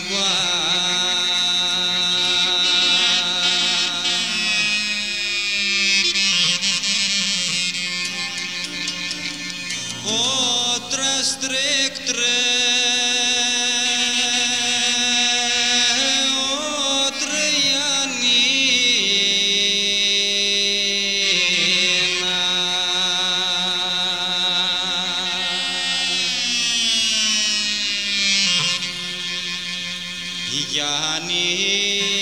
one. yani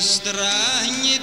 στράνι